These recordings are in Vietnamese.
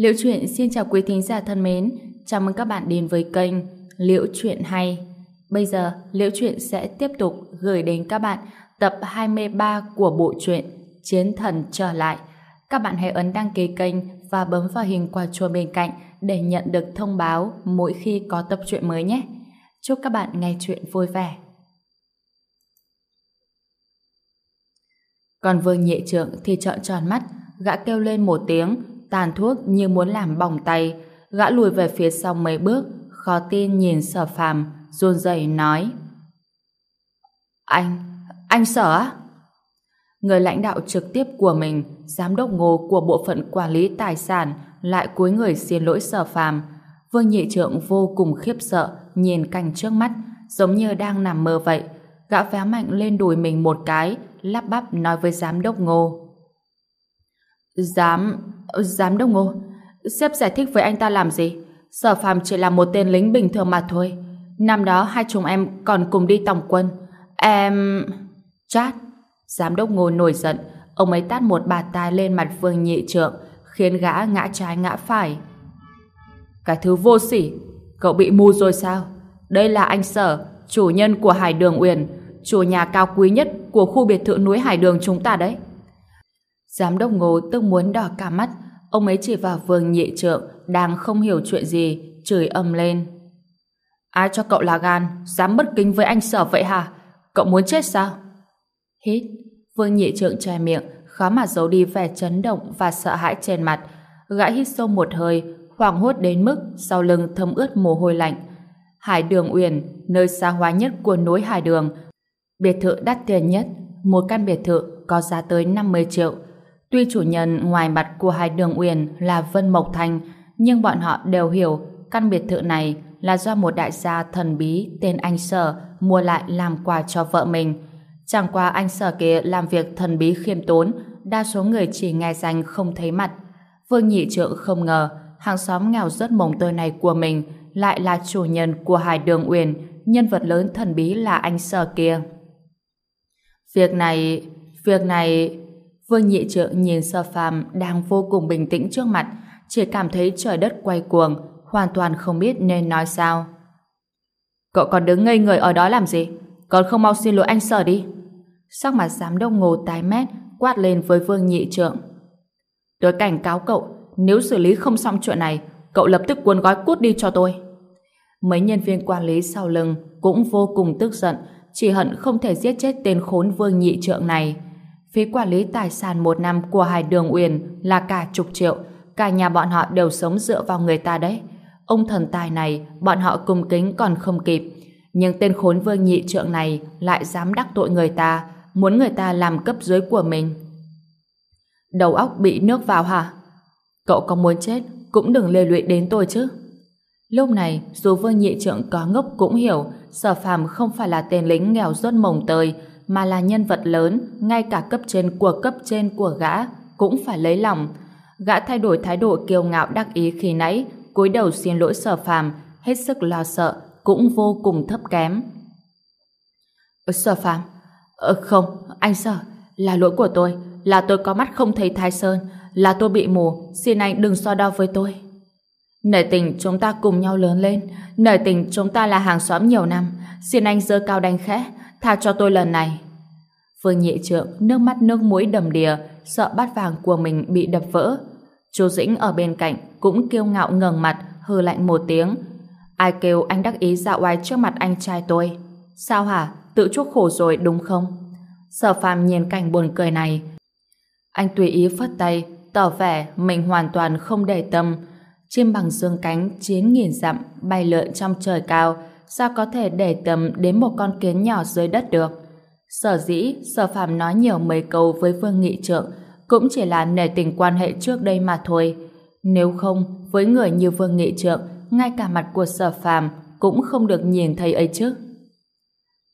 Liễu Chuyện xin chào quý thính giả thân mến, chào mừng các bạn đến với kênh Liễu Chuyện Hay. Bây giờ, Liễu Chuyện sẽ tiếp tục gửi đến các bạn tập 23 của bộ truyện Chiến Thần Trở Lại. Các bạn hãy ấn đăng ký kênh và bấm vào hình quả chuông bên cạnh để nhận được thông báo mỗi khi có tập truyện mới nhé. Chúc các bạn nghe chuyện vui vẻ. Còn Vương Nhị Trượng thì trợn tròn mắt, gã kêu lên một tiếng, tàn thuốc như muốn làm bỏng tay, gã lùi về phía sau mấy bước, khó tin nhìn sở phàm, run rẩy nói. Anh, anh sở á? Người lãnh đạo trực tiếp của mình, giám đốc ngô của bộ phận quản lý tài sản, lại cúi người xin lỗi sở phàm. Vương nhị trượng vô cùng khiếp sợ, nhìn cảnh trước mắt, giống như đang nằm mơ vậy. Gã véo mạnh lên đùi mình một cái, lắp bắp nói với giám đốc ngô. Giám... giám đốc ngô, sếp giải thích với anh ta làm gì? Sở phàm chỉ là một tên lính bình thường mà thôi. Năm đó hai chúng em còn cùng đi tổng quân. Em... Chát. Giám đốc ngô nổi giận. Ông ấy tát một bà tai lên mặt vương nhị trượng, khiến gã ngã trái ngã phải. Cái thứ vô sỉ. Cậu bị mù rồi sao? Đây là anh Sở, chủ nhân của Hải Đường Uyển, chủ nhà cao quý nhất của khu biệt thự núi Hải Đường chúng ta đấy. Giám đốc Ngô tức muốn đỏ cả mắt, ông ấy chỉ vào vương nhị trượng đang không hiểu chuyện gì, chửi âm lên. Ai cho cậu là gan, dám bất kính với anh sở vậy hả? Cậu muốn chết sao? Hít, vương nhị trượng che miệng, khó mà giấu đi vẻ chấn động và sợ hãi trên mặt. Gã hít sâu một hơi, hoảng hốt đến mức sau lưng thấm ướt mồ hôi lạnh. Hải Đường Uyển, nơi xa hoa nhất của núi Hải Đường, biệt thự đắt tiền nhất, một căn biệt thự có giá tới 50 triệu. Tuy chủ nhân ngoài mặt của Hải Đường Uyển là Vân Mộc Thành, nhưng bọn họ đều hiểu căn biệt thự này là do một đại gia thần bí tên anh Sở mua lại làm quà cho vợ mình. Chẳng qua anh Sở kia làm việc thần bí khiêm tốn, đa số người chỉ nghe danh không thấy mặt. Vương Nhị Trượng không ngờ hàng xóm nghèo rất mồng tơi này của mình lại là chủ nhân của Hải Đường Uyển, nhân vật lớn thần bí là anh Sở kia. Việc này, việc này... Vương Nhị Trượng nhìn Sơ Phàm đang vô cùng bình tĩnh trước mặt, chỉ cảm thấy trời đất quay cuồng, hoàn toàn không biết nên nói sao. Cậu còn đứng ngây người ở đó làm gì? Còn không mau xin lỗi anh Sở đi. Sắc mặt giám đốc ngô tái mét, quát lên với Vương Nhị Trượng. Tôi cảnh cáo cậu, nếu xử lý không xong chuyện này, cậu lập tức cuốn gói cút đi cho tôi. Mấy nhân viên quản lý sau lưng cũng vô cùng tức giận, chỉ hận không thể giết chết tên khốn Vương Nhị Trượng này. Phí quản lý tài sản một năm của Hải Đường Uyển là cả chục triệu, cả nhà bọn họ đều sống dựa vào người ta đấy. Ông thần tài này, bọn họ cung kính còn không kịp. Nhưng tên khốn Vương Nhị Trượng này lại dám đắc tội người ta, muốn người ta làm cấp dưới của mình. Đầu óc bị nước vào hả? Cậu có muốn chết, cũng đừng lê lụy đến tôi chứ. Lúc này, dù Vương Nhị Trượng có ngốc cũng hiểu Sở Phàm không phải là tên lính nghèo rốt mồng tơi, mà là nhân vật lớn, ngay cả cấp trên của cấp trên của gã cũng phải lấy lòng. Gã thay đổi thái độ kiêu ngạo đắc ý khi nãy, cúi đầu xin lỗi Sở Phàm, hết sức lo sợ, cũng vô cùng thấp kém. Ờ, sở Phàm, ờ, không, anh Sở, là lỗi của tôi, là tôi có mắt không thấy Thái Sơn, là tôi bị mù, xin anh đừng so đo với tôi. Nể tình chúng ta cùng nhau lớn lên, nể tình chúng ta là hàng xóm nhiều năm, xin anh dơ cao đánh khẽ, tha cho tôi lần này. Phương nhị trượng, nước mắt nước muối đầm đìa, sợ bát vàng của mình bị đập vỡ. Chú Dĩnh ở bên cạnh cũng kiêu ngạo ngẩng mặt, hừ lạnh một tiếng. Ai kêu anh đắc ý dạo oai trước mặt anh trai tôi? Sao hả? Tự chuốc khổ rồi đúng không? Sở phàm nhìn cảnh buồn cười này. Anh tùy ý phất tay, tỏ vẻ mình hoàn toàn không để tâm. Chim bằng dương cánh chiến nghìn dặm bay lượn trong trời cao, sao có thể để tâm đến một con kiến nhỏ dưới đất được? Sở dĩ, sở phàm nói nhiều mấy câu với Vương Nghị Trượng cũng chỉ là nể tình quan hệ trước đây mà thôi. Nếu không, với người như Vương Nghị Trượng, ngay cả mặt của sở phàm cũng không được nhìn thấy ấy chứ.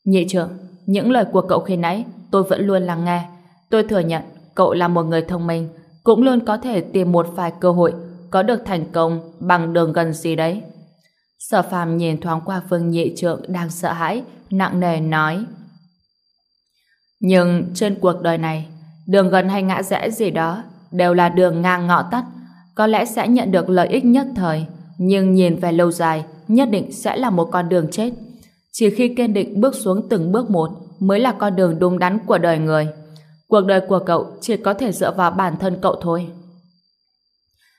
Nhị Trượng, những lời của cậu khi nãy tôi vẫn luôn lắng nghe. Tôi thừa nhận cậu là một người thông minh, cũng luôn có thể tìm một vài cơ hội có được thành công bằng đường gần gì đấy. Sở phàm nhìn thoáng qua Vương Nhị Trượng đang sợ hãi, nặng nề nói. Nhưng trên cuộc đời này, đường gần hay ngã rẽ gì đó đều là đường ngang ngõ tắt. có lẽ sẽ nhận được lợi ích nhất thời, nhưng nhìn về lâu dài, nhất định sẽ là một con đường chết. Chỉ khi kiên định bước xuống từng bước một mới là con đường đúng đắn của đời người. Cuộc đời của cậu chỉ có thể dựa vào bản thân cậu thôi.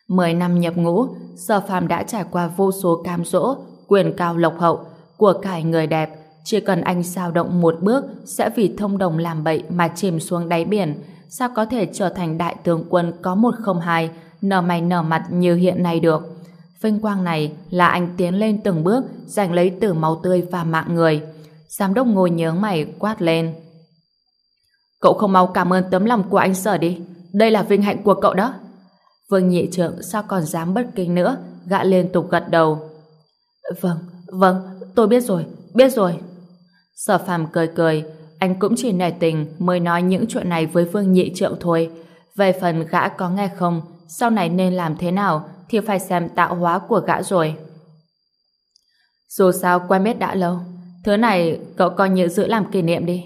Mười năm nhập ngũ, Sở Phàm đã trải qua vô số cam dỗ, quyền cao lộc hậu, của cải người đẹp, chỉ cần anh sao động một bước sẽ vì thông đồng làm bậy mà chìm xuống đáy biển, sao có thể trở thành đại tướng quân có một không hai, nở mày nở mặt như hiện nay được. Vinh quang này là anh tiến lên từng bước, giành lấy từ máu tươi và mạng người. Giám đốc ngồi nhớ mày quát lên. Cậu không mau cảm ơn tấm lòng của anh sở đi. Đây là vinh hạnh của cậu đó. Vương nhị trượng sao còn dám bất kinh nữa, gã liên tục gật đầu. Vâng, vâng, tôi biết rồi, biết rồi. Sở phàm cười cười, anh cũng chỉ nể tình mới nói những chuyện này với Vương nhị trượng thôi. Về phần gã có nghe không, sau này nên làm thế nào thì phải xem tạo hóa của gã rồi. Dù sao quen biết đã lâu, thứ này cậu coi như giữ làm kỷ niệm đi.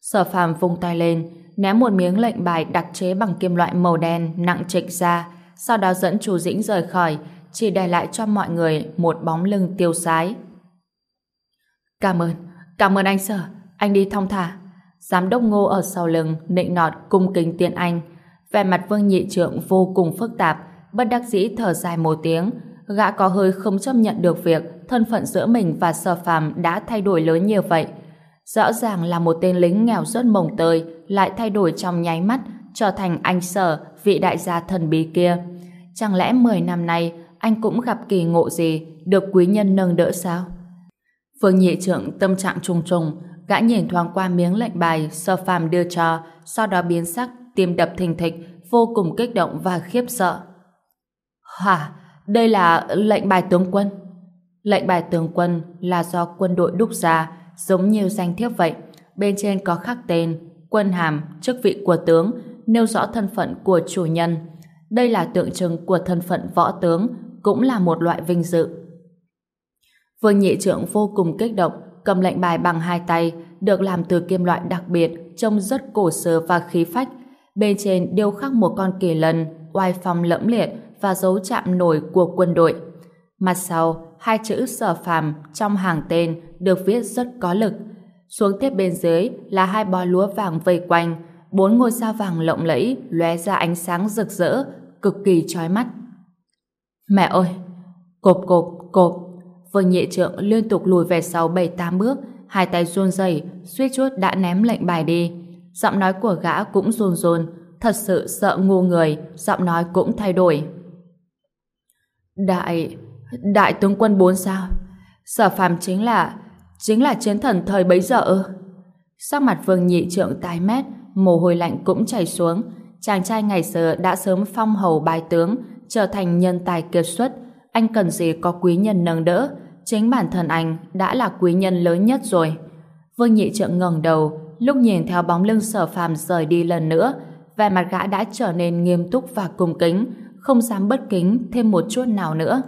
Sở phàm vung tay lên, ném một miếng lệnh bài đặc chế bằng kim loại màu đen nặng trịch ra, sau đó dẫn chú Dĩnh rời khỏi, chỉ để lại cho mọi người một bóng lưng tiêu sái. Cảm ơn, cảm ơn anh sở, anh đi thong thả. Giám đốc ngô ở sau lưng, nịnh nọt cung kính tiện anh. Vẻ mặt vương nhị trượng vô cùng phức tạp, bất đắc dĩ thở dài một tiếng. Gã có hơi không chấp nhận được việc thân phận giữa mình và sở phàm đã thay đổi lớn như vậy. Rõ ràng là một tên lính nghèo rất mồng tơi lại thay đổi trong nháy mắt trở thành anh sở, vị đại gia thần bí kia. Chẳng lẽ 10 năm nay anh cũng gặp kỳ ngộ gì được quý nhân nâng đỡ sao? Phương nhị trưởng tâm trạng trùng trùng gã nhìn thoáng qua miếng lệnh bài sơ phàm đưa cho sau đó biến sắc tim đập thình thịch vô cùng kích động và khiếp sợ. Hả? Đây là lệnh bài tướng quân. Lệnh bài tướng quân là do quân đội đúc ra giống như danh thiếp vậy. Bên trên có khắc tên, quân hàm, chức vị của tướng, nêu rõ thân phận của chủ nhân. Đây là tượng trưng của thân phận võ tướng, cũng là một loại vinh dự. Vương nhị trưởng vô cùng kích động, cầm lệnh bài bằng hai tay, được làm từ kim loại đặc biệt, trông rất cổ xưa và khí phách. Bên trên điêu khắc một con kỳ lân, oai phong lẫm liệt và dấu chạm nổi của quân đội. Mặt sau, hai chữ sở phàm trong hàng tên được viết rất có lực. Xuống tiếp bên dưới là hai bó lúa vàng vây quanh, bốn ngôi sao vàng lộng lẫy lóe ra ánh sáng rực rỡ, cực kỳ chói mắt. Mẹ ơi! Cộp cộp, cộp! Vương nhị trượng liên tục lùi về sau bảy tám bước, hai tay run rẩy, suýt chút đã ném lệnh bài đi. Giọng nói của gã cũng run run, thật sự sợ ngu người, giọng nói cũng thay đổi. Đại... Đại tướng quân bốn sao? Sở phàm chính là... Chính là chiến thần thời bấy giờ ư? Sắc mặt vương nhị trượng tái mét, mồ hôi lạnh cũng chảy xuống. Chàng trai ngày xưa đã sớm phong hầu bài tướng, trở thành nhân tài kiệt xuất. Anh cần gì có quý nhân nâng đỡ? Chính bản thân anh đã là quý nhân lớn nhất rồi. Vương nhị trượng ngẩng đầu, lúc nhìn theo bóng lưng sở phàm rời đi lần nữa, vẻ mặt gã đã trở nên nghiêm túc và cung kính, không dám bất kính thêm một chút nào nữa.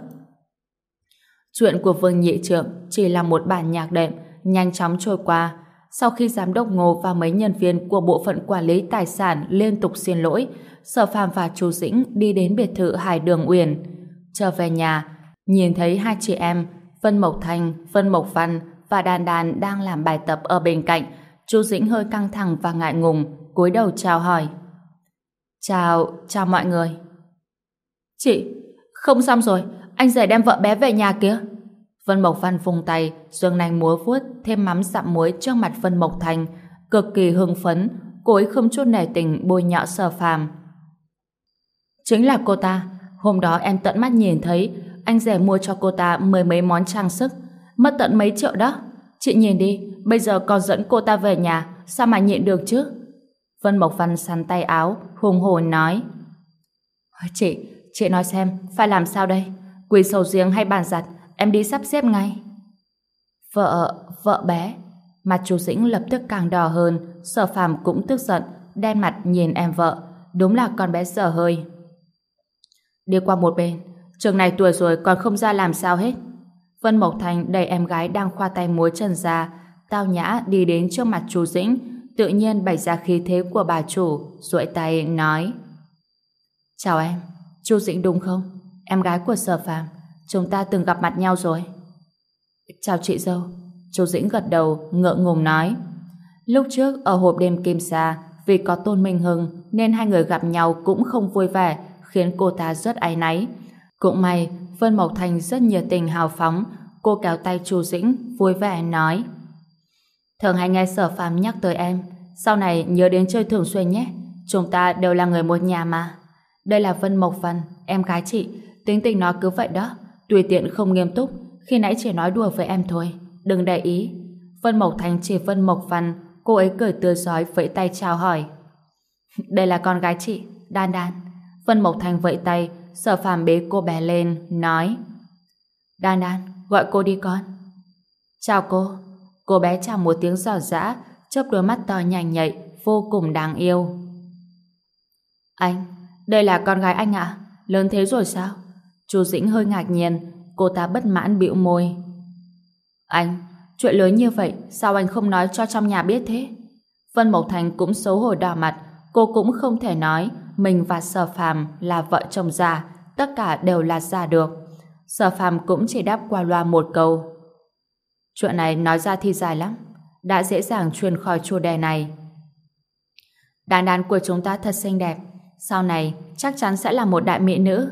Chuyện của Vương Nhị Trượng chỉ là một bản nhạc đệm nhanh chóng trôi qua. Sau khi giám đốc Ngô và mấy nhân viên của bộ phận quản lý tài sản liên tục xin lỗi, Sở Phạm và Chu Dĩnh đi đến biệt thự Hải Đường Uyển. Trở về nhà, nhìn thấy hai chị em Vân Mộc thanh Vân Mộc Văn và Đàn Đàn đang làm bài tập ở bên cạnh, Chu Dĩnh hơi căng thẳng và ngại ngùng, cúi đầu chào hỏi. Chào, chào mọi người. Chị, không xong rồi, anh rể đem vợ bé về nhà kìa. Vân Mộc Văn vùng tay, dương nanh múa vuốt, thêm mắm dặm muối trước mặt Vân Mộc Thành, cực kỳ hưng phấn, cô ấy không chút nể tình bôi nhọ sở phàm. Chính là cô ta, hôm đó em tận mắt nhìn thấy anh rể mua cho cô ta mười mấy món trang sức, mất tận mấy triệu đó. Chị nhìn đi, bây giờ còn dẫn cô ta về nhà, sao mà nhịn được chứ? Vân Mộc Văn sắn tay áo, hùng hồn nói. Chị, chị nói xem, phải làm sao đây? Quỳ sầu riêng hay bàn giặt, em đi sắp xếp ngay. Vợ, vợ bé. Mặt chú Dĩnh lập tức càng đỏ hơn, sở phàm cũng tức giận, đen mặt nhìn em vợ. Đúng là con bé dở hơi. Đi qua một bên, trường này tuổi rồi còn không ra làm sao hết. Vân Mộc Thành đẩy em gái đang khoa tay múa chân ra, tao nhã đi đến trước mặt chú Dĩnh, tự nhiên bày ra khí thế của bà chủ, duỗi tay nói Chào em, chú Dĩnh đúng không? Em gái của Sở Phạm. Chúng ta từng gặp mặt nhau rồi. Chào chị dâu. Chu Dĩnh gật đầu, ngượng ngùng nói. Lúc trước ở hộp đêm Kim Sa, vì có Tôn Minh Hưng nên hai người gặp nhau cũng không vui vẻ, khiến cô ta rất áy náy. Cũng may, Vân Mộc Thành rất nhiệt tình hào phóng, cô kéo tay Chu Dĩnh, vui vẻ nói. Thường hay nghe sở phàm nhắc tới em, sau này nhớ đến chơi thường xuyên nhé, chúng ta đều là người một nhà mà. Đây là Vân Mộc Văn, em gái chị, tính tình nó cứ vậy đó, tùy tiện không nghiêm túc, khi nãy chỉ nói đùa với em thôi, đừng để ý. Vân Mộc Thành chỉ Vân Mộc Văn, cô ấy cười tươi giói vẫy tay chào hỏi. Đây là con gái chị, Đan Đan. Vân Mộc Thành vẫy tay, sở phàm bế cô bé lên, nói Đan Đan, gọi cô đi con. Chào cô. Cô bé chào một tiếng giỏ giã, chớp đôi mắt to nhành nhạy, vô cùng đáng yêu. Anh, đây là con gái anh ạ? Lớn thế rồi sao? Chu Dĩnh hơi ngạc nhiên, cô ta bất mãn bĩu môi. Anh, chuyện lớn như vậy, sao anh không nói cho trong nhà biết thế? Vân Mộc Thành cũng xấu hổ đỏ mặt, cô cũng không thể nói mình và Sở Phàm là vợ chồng già, tất cả đều là giả được. Sở Phàm cũng chỉ đáp qua loa một câu. Chuyện này nói ra thì dài lắm, đã dễ dàng truyền khỏi chủ đề này. Đàn đàn của chúng ta thật xinh đẹp, sau này chắc chắn sẽ là một đại mỹ nữ.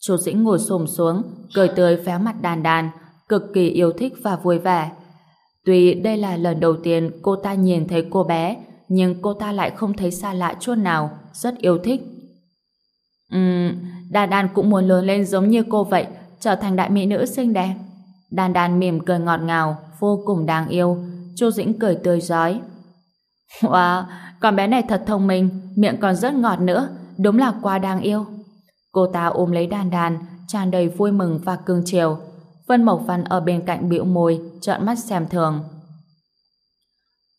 Chu Dĩnh ngồi xổm xuống, cười tươi véo mặt đàn đàn, cực kỳ yêu thích và vui vẻ. Tuy đây là lần đầu tiên cô ta nhìn thấy cô bé, nhưng cô ta lại không thấy xa lạ chút nào, rất yêu thích. Ừm, Đan Đan cũng muốn lớn lên giống như cô vậy, trở thành đại mỹ nữ xinh đẹp. Đan Đan mỉm cười ngọt ngào, vô cùng đáng yêu. Chu Dĩnh cười tươi rói. Wow, con bé này thật thông minh, miệng còn rất ngọt nữa, đúng là quá đáng yêu. Cô ta ôm lấy Đan Đan, tràn đầy vui mừng và cưng chiều. Vân Mộc Văn ở bên cạnh bĩu môi, trợn mắt xem thường.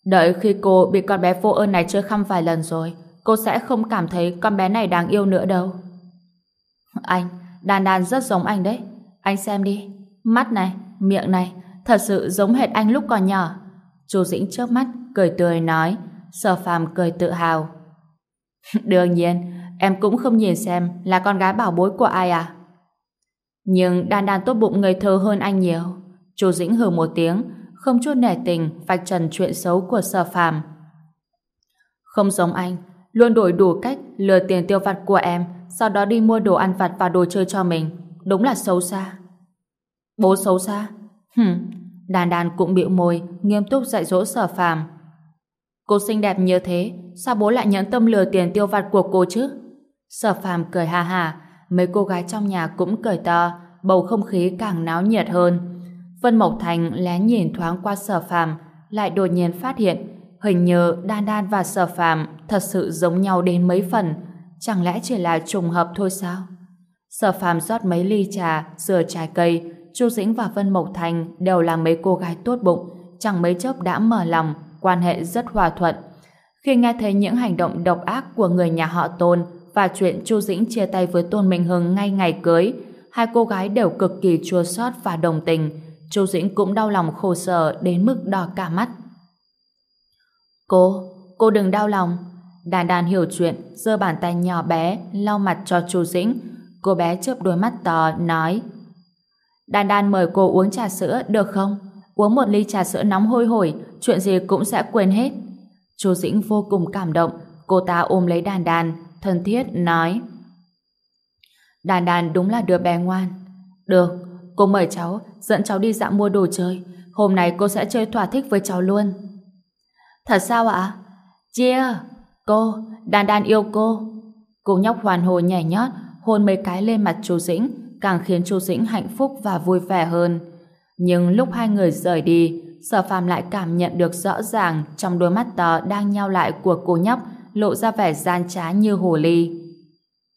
Đợi khi cô bị con bé vô ơn này chơi khăm vài lần rồi, cô sẽ không cảm thấy con bé này đáng yêu nữa đâu. Anh, Đan Đan rất giống anh đấy. Anh xem đi. Mắt này, miệng này, thật sự giống hệt anh lúc còn nhỏ. Chu Dĩnh trước mắt, cười tươi nói. Sở phàm cười tự hào. Đương nhiên, em cũng không nhìn xem là con gái bảo bối của ai à. Nhưng Đan Đan tốt bụng người thơ hơn anh nhiều. Chu Dĩnh hừ một tiếng, không chút nể tình vạch trần chuyện xấu của sở phàm. Không giống anh, luôn đổi đủ cách lừa tiền tiêu vặt của em, sau đó đi mua đồ ăn vặt và đồ chơi cho mình. Đúng là xấu xa. Bố xấu xa? Hừm, đàn đàn cũng bĩu môi, nghiêm túc dạy dỗ sở phàm. Cô xinh đẹp như thế, sao bố lại nhẫn tâm lừa tiền tiêu vặt của cô chứ? Sở phàm cười ha ha, mấy cô gái trong nhà cũng cười to, bầu không khí càng náo nhiệt hơn. Vân Mộc Thành lén nhìn thoáng qua sở phàm, lại đột nhiên phát hiện hình như Đan Đan và sở phàm thật sự giống nhau đến mấy phần, chẳng lẽ chỉ là trùng hợp thôi sao? Sở phàm rót mấy ly trà, rửa trái cây, Chu Dĩnh và Vân Mộc Thành đều là mấy cô gái tốt bụng, chẳng mấy chốc đã mở lòng, quan hệ rất hòa thuận. Khi nghe thấy những hành động độc ác của người nhà họ Tôn và chuyện Chu Dĩnh chia tay với Tôn Minh Hưng ngay ngày cưới, hai cô gái đều cực kỳ chua xót và đồng tình. Chu Dĩnh cũng đau lòng khổ sở đến mức đỏ cả mắt. Cô, cô đừng đau lòng. Đàn đàn hiểu chuyện, giơ bàn tay nhỏ bé lau mặt cho Chu Dĩnh. Cô bé chớp đôi mắt to, nói Đàn đàn mời cô uống trà sữa được không? Uống một ly trà sữa nóng hôi hổi, chuyện gì cũng sẽ quên hết. Chu Dĩnh vô cùng cảm động, cô ta ôm lấy đàn đàn, thân thiết nói. Đan Đan đúng là đứa bé ngoan. Được, cô mời cháu, dẫn cháu đi dạo mua đồ chơi. Hôm nay cô sẽ chơi thỏa thích với cháu luôn. Thật sao ạ? Chia! Cô, Đan Đan yêu cô. Cô nhóc hoàn hồ nhảy nhót, hôn mấy cái lên mặt chú Dĩnh, càng khiến chú Dĩnh hạnh phúc và vui vẻ hơn. Nhưng lúc hai người rời đi, Sở Phàm lại cảm nhận được rõ ràng trong đôi mắt tờ đang nhao lại của cô nhóc lộ ra vẻ gian trá như hồ ly.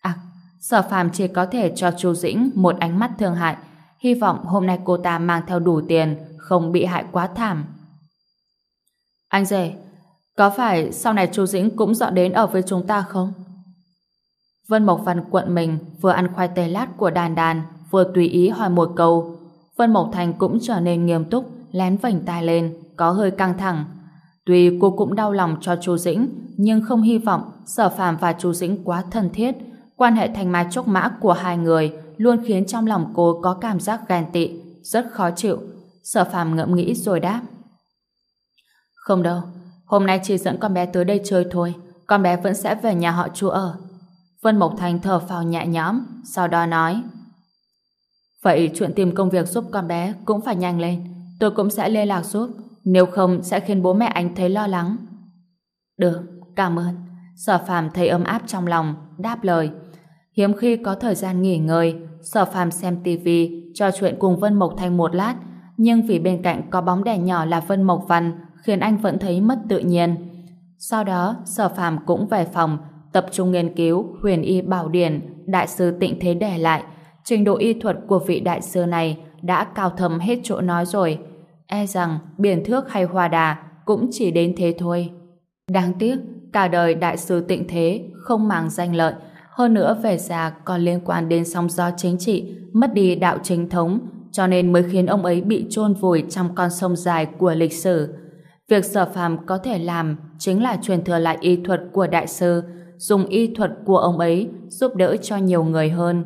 À, Sở Phàm chỉ có thể cho Chu Dĩnh một ánh mắt thương hại, hy vọng hôm nay cô ta mang theo đủ tiền, không bị hại quá thảm. Anh rể, có phải sau này Chu Dĩnh cũng dọn đến ở với chúng ta không? Vân Mộc Văn quận mình vừa ăn khoai tây lát của đàn đàn vừa tùy ý hỏi một câu. Vân Mộc Thành cũng trở nên nghiêm túc lén vảnh tai lên có hơi căng thẳng. Tuy cô cũng đau lòng cho chú Dĩnh nhưng không hy vọng sở phàm và chú Dĩnh quá thân thiết quan hệ thành mai trúc mã của hai người luôn khiến trong lòng cô có cảm giác ghen tị, rất khó chịu. Sở phàm ngẫm nghĩ rồi đáp. Không đâu, hôm nay chỉ dẫn con bé tới đây chơi thôi, con bé vẫn sẽ về nhà họ chu ở. Vân Mộc Thành thở phào nhẹ nhõm, sau đó nói. Vậy chuyện tìm công việc giúp con bé cũng phải nhanh lên, tôi cũng sẽ liên lạc giúp, nếu không sẽ khiến bố mẹ anh thấy lo lắng. Được, cảm ơn. Sở phàm thấy ấm áp trong lòng, đáp lời. Hiếm khi có thời gian nghỉ ngơi, sở phàm xem tivi, trò chuyện cùng Vân Mộc Thành một lát, nhưng vì bên cạnh có bóng đèn nhỏ là Vân Mộc Văn, khiến anh vẫn thấy mất tự nhiên. Sau đó, sở phàm cũng về phòng, tập trung nghiên cứu huyền y bảo điển đại sư tịnh thế để lại. Trình độ y thuật của vị đại sư này đã cao thầm hết chỗ nói rồi. E rằng biển thước hay hòa đà cũng chỉ đến thế thôi. Đáng tiếc, cả đời đại sư tịnh thế không màng danh lợi, hơn nữa về già còn liên quan đến sóng gió chính trị, mất đi đạo chính thống, cho nên mới khiến ông ấy bị chôn vùi trong con sông dài của lịch sử. Việc sở phàm có thể làm chính là truyền thừa lại y thuật của đại sư, dùng y thuật của ông ấy giúp đỡ cho nhiều người hơn.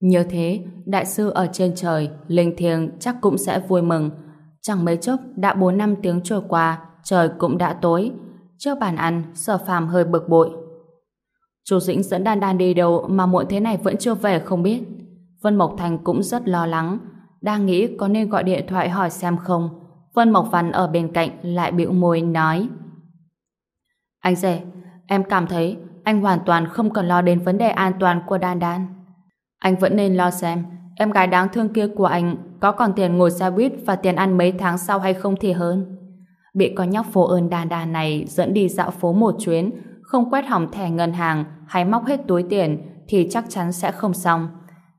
Như thế, đại sư ở trên trời, linh thiêng chắc cũng sẽ vui mừng. Chẳng mấy chốc, đã 4 năm tiếng trôi qua, trời cũng đã tối. Trước bàn ăn, sở phàm hơi bực bội. Chú Dĩnh dẫn Đan Đan đi đâu mà muộn thế này vẫn chưa về không biết. Vân Mộc Thành cũng rất lo lắng, đang nghĩ có nên gọi điện thoại hỏi xem không. Vân Mộc Văn ở bên cạnh lại bĩu môi nói Anh rể, em cảm thấy anh hoàn toàn không cần lo đến vấn đề an toàn của Đan Đan. Anh vẫn nên lo xem em gái đáng thương kia của anh có còn tiền ngồi xe buýt và tiền ăn mấy tháng sau hay không thì hơn. Bị con nhóc phố ơn đà đà này dẫn đi dạo phố một chuyến không quét hỏng thẻ ngân hàng hay móc hết túi tiền thì chắc chắn sẽ không xong.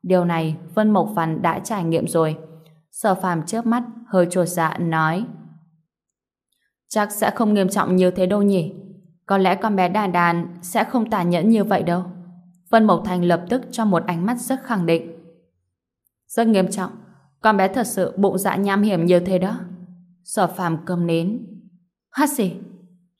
Điều này Vân Mộc Văn đã trải nghiệm rồi. Sở phàm chớp mắt, hơi trột dạ nói Chắc sẽ không nghiêm trọng như thế đâu nhỉ. Có lẽ con bé đàn đàn sẽ không tàn nhẫn như vậy đâu. Vân Mộc Thành lập tức cho một ánh mắt rất khẳng định. Rất nghiêm trọng. Con bé thật sự bụng dạ nham hiểm như thế đó. Sở phàm cầm nến. Hát gì?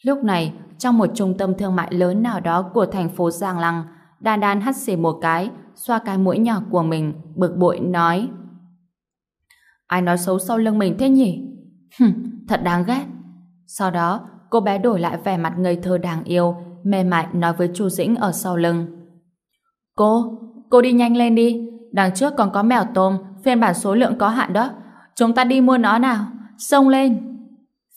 Lúc này, trong một trung tâm thương mại lớn nào đó của thành phố Giang Lăng, đan đan hắt xì một cái, xoa cái mũi nhỏ của mình, bực bội nói Ai nói xấu sau lưng mình thế nhỉ? Hừm, thật đáng ghét. Sau đó, cô bé đổi lại vẻ mặt ngây thơ đáng yêu, mềm mại nói với Chu Dĩnh ở sau lưng. Cô, cô đi nhanh lên đi. Đằng trước còn có mèo tôm, phiên bản số lượng có hạn đó. Chúng ta đi mua nó nào. Xông lên.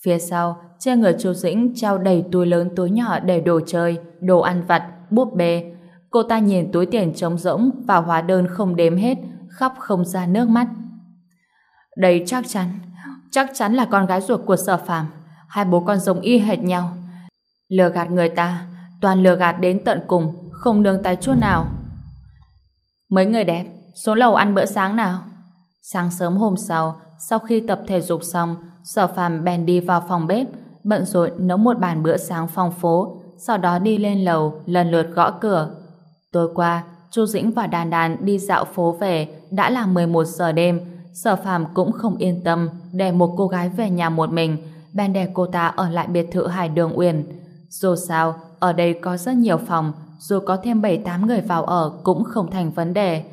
Phía sau, trên người Chu Dĩnh treo đầy túi lớn túi nhỏ để đồ chơi, đồ ăn vặt, búp bê. Cô ta nhìn túi tiền trống rỗng và hóa đơn không đếm hết, khóc không ra nước mắt. Đây chắc chắn, chắc chắn là con gái ruột của sở phàm. Hai bố con giống y hệt nhau. Lừa gạt người ta, toàn lừa gạt đến tận cùng, không nương tay chút nào. Mấy người đẹp, xuống lầu ăn bữa sáng nào. Sáng sớm hôm sau, sau khi tập thể dục xong, sở phàm bèn đi vào phòng bếp, bận rộn nấu một bàn bữa sáng phong phố, sau đó đi lên lầu, lần lượt gõ cửa. Tối qua, Chu Dĩnh và Đàn Đàn đi dạo phố về, đã là 11 giờ đêm, Sở Phàm cũng không yên tâm để một cô gái về nhà một mình, bèn để cô ta ở lại biệt thự Hải Đường Uyển. Dù sao, ở đây có rất nhiều phòng, dù có thêm 7-8 người vào ở cũng không thành vấn đề.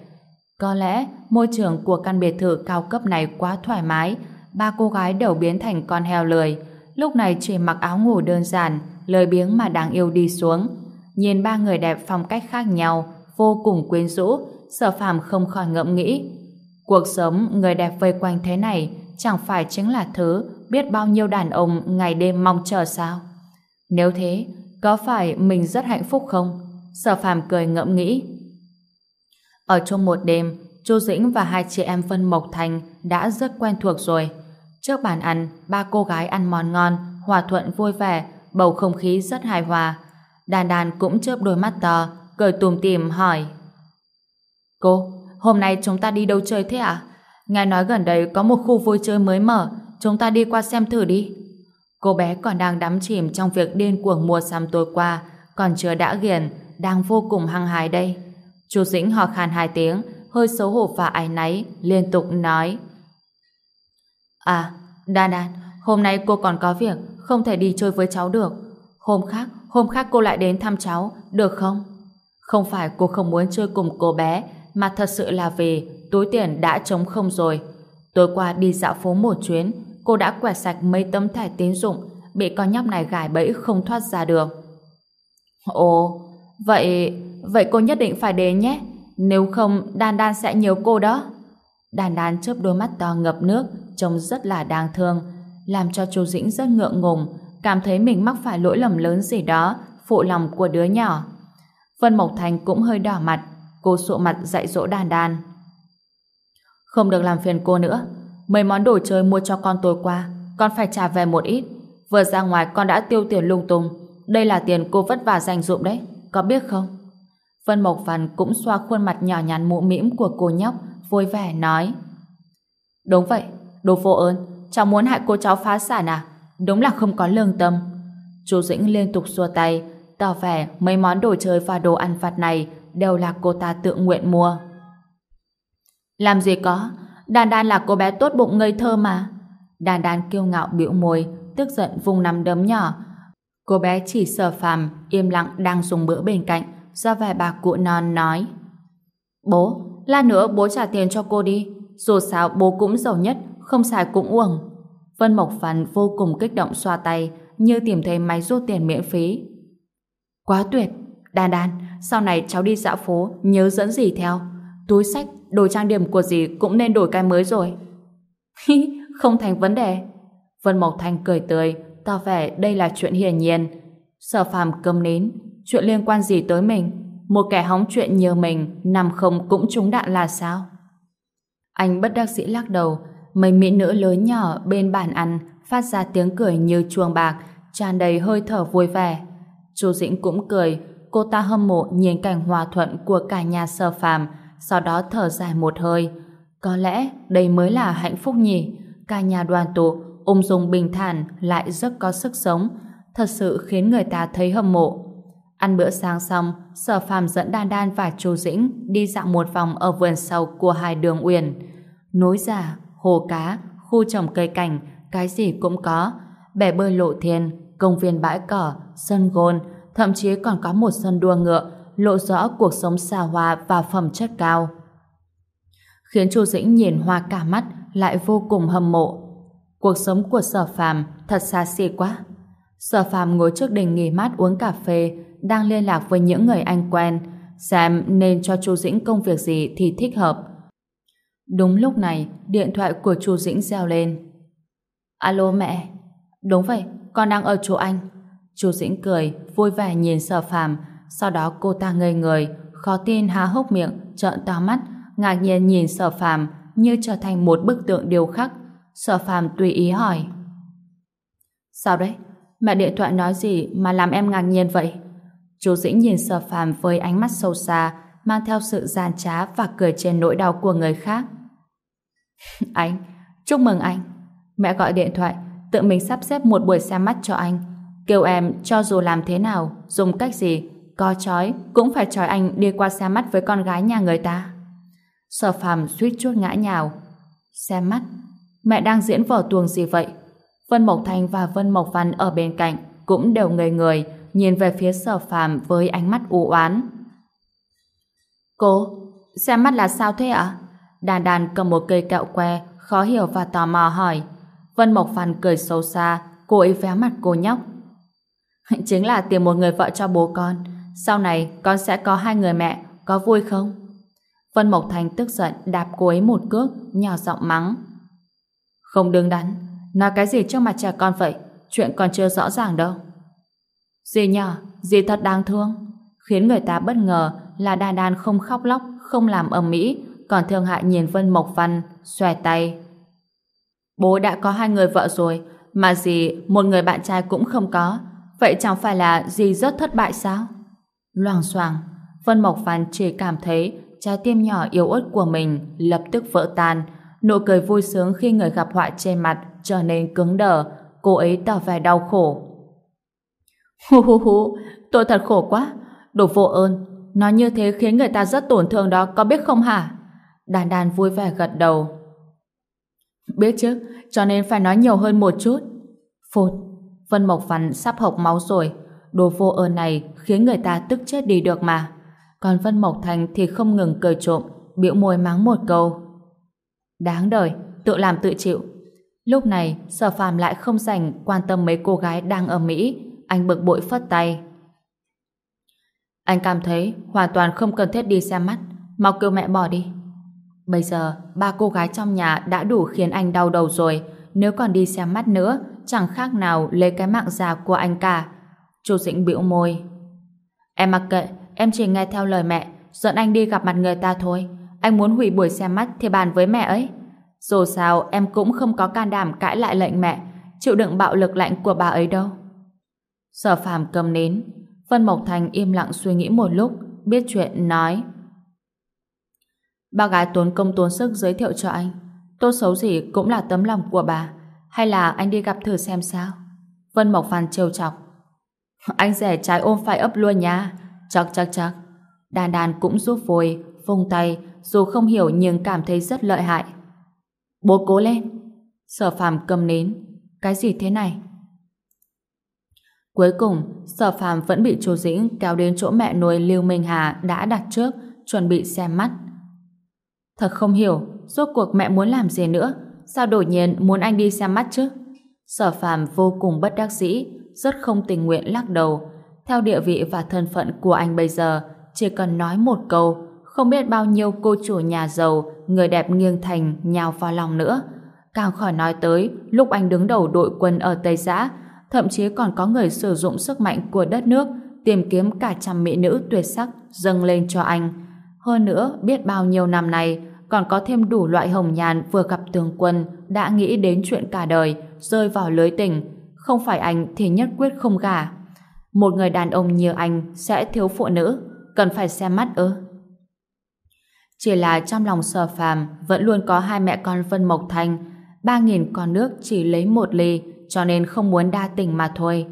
Có lẽ môi trường của căn biệt thự cao cấp này quá thoải mái, ba cô gái đều biến thành con heo lười. Lúc này chỉ mặc áo ngủ đơn giản, lời biếng mà đáng yêu đi xuống. Nhìn ba người đẹp phong cách khác nhau, vô cùng quyến rũ, sở phàm không khỏi ngẫm nghĩ. Cuộc sống người đẹp vây quanh thế này chẳng phải chính là thứ biết bao nhiêu đàn ông ngày đêm mong chờ sao? Nếu thế, có phải mình rất hạnh phúc không? Sở phàm cười ngẫm nghĩ. Ở trong một đêm, Chu Dĩnh và hai chị em Vân Mộc Thành đã rất quen thuộc rồi. Trước bàn ăn, ba cô gái ăn món ngon, hòa thuận vui vẻ, bầu không khí rất hài hòa. Đàn đàn cũng chớp đôi mắt to, cười tùm tìm hỏi. Cô, hôm nay chúng ta đi đâu chơi thế ạ? À? Nghe nói gần đây có một khu vui chơi mới mở, chúng ta đi qua xem thử đi. Cô bé còn đang đắm chìm trong việc điên cuồng mua sắm tối qua, còn chưa đã ghiền, đang vô cùng hăng hái đây. Chu Dĩnh ho khan hai tiếng, hơi xấu hổ và áy náy, liên tục nói. À, Đan Đan, hôm nay cô còn có việc, không thể đi chơi với cháu được. Hôm khác, hôm khác cô lại đến thăm cháu, được không? Không phải cô không muốn chơi cùng cô bé, mà thật sự là vì túi tiền đã trống không rồi. Tối qua đi dạo phố một chuyến, cô đã quẹt sạch mấy tấm thẻ tín dụng, bị con nhóc này gài bẫy không thoát ra được. Ồ, vậy vậy cô nhất định phải đến nhé. Nếu không, Đan Đan sẽ nhớ cô đó. Đan Đan chớp đôi mắt to ngập nước, trông rất là đáng thương, làm cho chú Dĩnh rất ngượng ngùng, cảm thấy mình mắc phải lỗi lầm lớn gì đó, phụ lòng của đứa nhỏ. Vân Mộc Thành cũng hơi đỏ mặt, cô sụ mặt dạy dỗ Đan Đan. Không được làm phiền cô nữa, mấy món đồ chơi mua cho con tối qua, con phải trả về một ít. Vừa ra ngoài con đã tiêu tiền lung tung, đây là tiền cô vất vả dành dụm đấy, có biết không? Vân Mộc Văn cũng xoa khuôn mặt nhỏ nhắn mụ mĩm của cô nhóc, vui vẻ nói. Đúng vậy, đồ vô ơn, cháu muốn hại cô cháu phá sản à? Đúng là không có lương tâm. Chú Dĩnh liên tục xua tay, tỏ vẻ mấy món đồ chơi và đồ ăn vặt này đều là cô ta tự nguyện mua. Làm gì có, Đan Đan là cô bé tốt bụng ngây thơ mà. Đan Đan kiêu ngạo biểu môi, tức giận vùng nắm đấm nhỏ. Cô bé chỉ sờ phàm, im lặng đang dùng bữa bên cạnh, ra vẻ bà cụ non nói. Bố, lát nữa bố trả tiền cho cô đi. Dù sao bố cũng giàu nhất, không xài cũng uổng. Vân Mộc phần vô cùng kích động xoa tay, như tìm thấy máy rút tiền miễn phí. Quá tuyệt! Đan đan, sau này cháu đi dạo phố, nhớ dẫn gì theo. Túi sách, đồ trang điểm của gì cũng nên đổi cái mới rồi. Hi, không thành vấn đề. Vân Mộc thành cười tươi, tỏ vẻ đây là chuyện hiển nhiên. Sở phàm cầm nín, chuyện liên quan gì tới mình? Một kẻ hóng chuyện như mình, nằm không cũng trúng đạn là sao? Anh bất đắc dĩ lắc đầu, mấy mỹ nữ lớn nhỏ bên bàn ăn phát ra tiếng cười như chuông bạc, tràn đầy hơi thở vui vẻ. Chu Dĩnh cũng cười, cô ta hâm mộ nhìn cảnh hòa thuận của cả nhà sở phàm, sau đó thở dài một hơi. Có lẽ đây mới là hạnh phúc nhỉ? Cả nhà đoàn tụ, ung dung bình thản lại rất có sức sống, thật sự khiến người ta thấy hâm mộ. Ăn bữa sáng xong, Sở Phàm dẫn Đan Đan và Chu Dĩnh đi dạo một vòng ở vườn sau của hai đường uyển. Núi giả, hồ cá, khu trồng cây cảnh, cái gì cũng có. Bể bơi lộ thiên, công viên bãi cỏ, sân gôn, thậm chí còn có một sân đua ngựa, lộ rõ cuộc sống xa hoa và phẩm chất cao. Khiến Chu Dĩnh nhìn hoa cả mắt, lại vô cùng hâm mộ. Cuộc sống của Sở Phàm thật xa xỉ quá. Sở Phàm ngồi trước đình nghỉ mát uống cà phê, đang liên lạc với những người anh quen, xem nên cho Chu Dĩnh công việc gì thì thích hợp. Đúng lúc này, điện thoại của Chu Dĩnh reo lên. Alo mẹ. Đúng vậy, con đang ở chỗ anh. Chu Dĩnh cười, vui vẻ nhìn Sở Phàm, sau đó cô ta ngây người, khó tin há hốc miệng, trợn to mắt, ngạc nhiên nhìn Sở Phàm như trở thành một bức tượng điêu khắc. Sở Phàm tùy ý hỏi. Sao đấy? Mẹ điện thoại nói gì mà làm em ngạc nhiên vậy? Chú Dĩnh nhìn Sở Phàm với ánh mắt sâu xa, mang theo sự gian trá và cười trên nỗi đau của người khác. anh, chúc mừng anh. Mẹ gọi điện thoại, tự mình sắp xếp một buổi xem mắt cho anh. Kêu em cho dù làm thế nào, dùng cách gì, có chói cũng phải chói anh đi qua xem mắt với con gái nhà người ta. Sở phàm suýt chút ngã nhào. Xem mắt? Mẹ đang diễn vở tuồng gì vậy? Vân Mộc Thanh và Vân Mộc Văn ở bên cạnh cũng đều ngây người, nhìn về phía sở phàm với ánh mắt u oán. Cô, xem mắt là sao thế ạ? Đàn đàn cầm một cây kẹo que, khó hiểu và tò mò hỏi. Vân Mộc phàn cười xấu xa, cô ấy véo mặt cô nhóc. Chính là tìm một người vợ cho bố con. Sau này con sẽ có hai người mẹ, có vui không? Vân Mộc Thành tức giận đạp cô ấy một cước, nhỏ giọng mắng. Không đứng đắn, nói cái gì trước mặt trẻ con vậy, chuyện còn chưa rõ ràng đâu. Dì nhỏ, dì thật đáng thương. Khiến người ta bất ngờ là Đan Đan không khóc lóc, không làm ầm mỹ, còn thương hại nhìn Vân Mộc Văn, xòe tay. Bố đã có hai người vợ rồi, mà dì một người bạn trai cũng không có. Vậy chẳng phải là dì rất thất bại sao? Loàng xoàng, Vân Mộc Văn chỉ cảm thấy trái tim nhỏ yếu ớt của mình lập tức vỡ tan. Nụ cười vui sướng khi người gặp họa trên mặt trở nên cứng đờ, cô ấy tỏ vẻ đau khổ. Hu hu hu, tôi thật khổ quá. Đồ vô ơn, nói như thế khiến người ta rất tổn thương đó, có biết không hả? Đàn đàn vui vẻ gật đầu. Biết chứ, cho nên phải nói nhiều hơn một chút. Phụt, Vân Mộc Văn sắp hộc máu rồi. Đồ vô ơn này khiến người ta tức chết đi được mà. Còn Vân Mộc Thành thì không ngừng cười trộm, biểu môi mắng một câu. Đáng đời, tự làm tự chịu. Lúc này, sở phàm lại không dành quan tâm mấy cô gái đang ở Mỹ. Anh bực bội phất tay. Anh cảm thấy hoàn toàn không cần thiết đi xem mắt. Mau kêu mẹ bỏ đi. Bây giờ, ba cô gái trong nhà đã đủ khiến anh đau đầu rồi. Nếu còn đi xem mắt nữa, chẳng khác nào lấy cái mạng già của anh cả. Chu Dĩnh bĩu môi. Em mặc kệ, em chỉ nghe theo lời mẹ, dẫn anh đi gặp mặt người ta thôi. Anh muốn hủy buổi xem mắt thì bàn với mẹ ấy. Dù sao, em cũng không có can đảm cãi lại lệnh mẹ, chịu đựng bạo lực lạnh của bà ấy đâu. Sở phàm cầm nến, Vân Mộc Thành im lặng suy nghĩ một lúc, biết chuyện nói. Ba gái tốn công tốn sức giới thiệu cho anh. Tốt xấu gì cũng là tấm lòng của bà. Hay là anh đi gặp thử xem sao? Vân Mộc Phan trêu chọc. Anh rẻ trái ôm phải ấp luôn nha. Chắc chắc chắc. Đàn đàn cũng giúp vui, vung tay, dù không hiểu nhưng cảm thấy rất lợi hại. Bố cố lên. Sở phàm cầm nến. Cái gì thế này? Cuối cùng, sở phàm vẫn bị chú Dĩnh kéo đến chỗ mẹ nuôi Lưu Minh Hà đã đặt trước, chuẩn bị xem mắt. Thật không hiểu, rốt cuộc mẹ muốn làm gì nữa? Sao đột nhiên muốn anh đi xem mắt chứ? Sở phàm vô cùng bất đắc dĩ, rất không tình nguyện lắc đầu. Theo địa vị và thân phận của anh bây giờ, chỉ cần nói một câu, không biết bao nhiêu cô chủ nhà giàu, người đẹp nghiêng thành nhào vào lòng nữa. Càng khỏi nói tới lúc anh đứng đầu đội quân ở Tây Giã, thậm chí còn có người sử dụng sức mạnh của đất nước tìm kiếm cả trăm mỹ nữ tuyệt sắc dâng lên cho anh. Hơn nữa, biết bao nhiêu năm nay, còn có thêm đủ loại hồng nhàn vừa gặp tướng quân đã nghĩ đến chuyện cả đời, rơi vào lưới tình. Không phải anh thì nhất quyết không gả. Một người đàn ông như anh sẽ thiếu phụ nữ, cần phải xem mắt ư. Chỉ là trong lòng sở phàm vẫn luôn có hai mẹ con Vân Mộc Thanh, ba nghìn con nước chỉ lấy một ly, cho nên không muốn đa tình mà thôi.